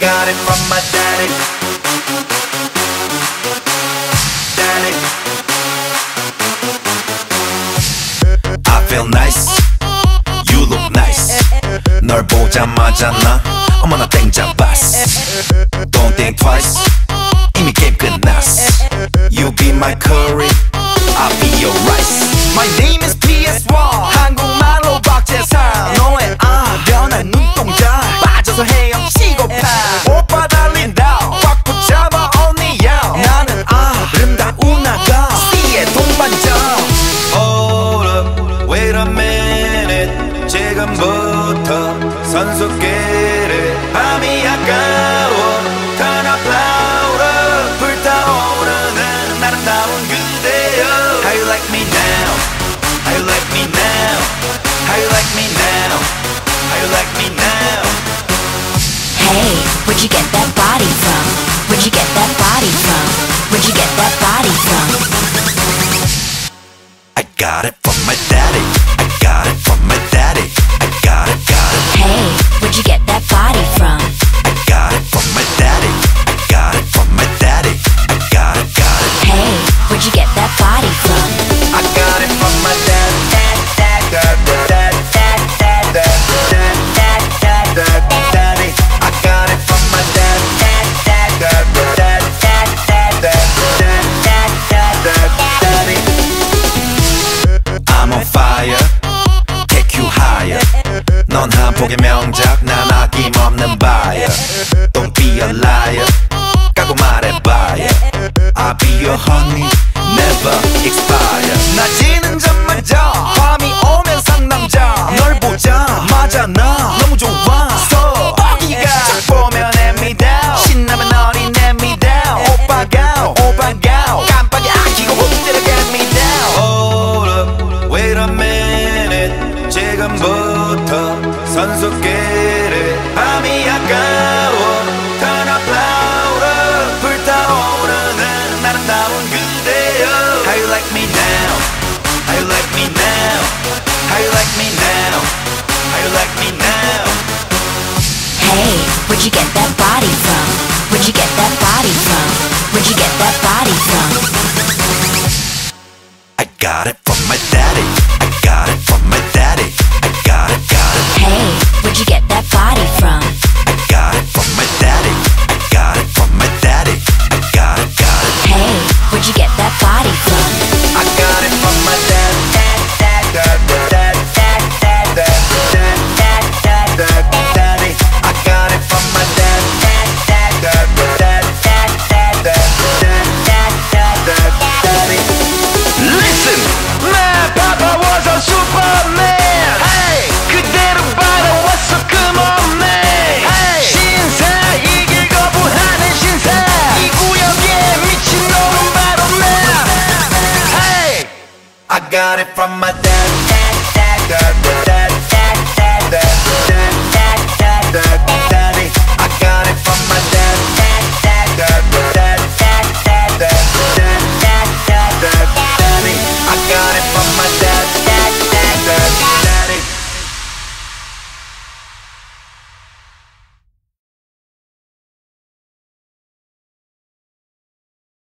got it from my daddy. Daddy. I feel nice. You look nice. 널 보자마자 나 어머나 땡 잡았어. Don't think twice. 이미 게임 끝났. You be my curry. I'll be your rice. My name is PS1. like me now? How you like me now? Hey, where'd you get that body from? Where'd you get that body from? Where'd you get that body from? I got it from my daddy. I got it from my daddy. 넌 한폭의 명작 난 아낌없는 바이 Don't be a liar. like me now? How you like me now? Hey, where'd you get that body from? Where'd you get that body from? Where'd you get that body got it from my dad.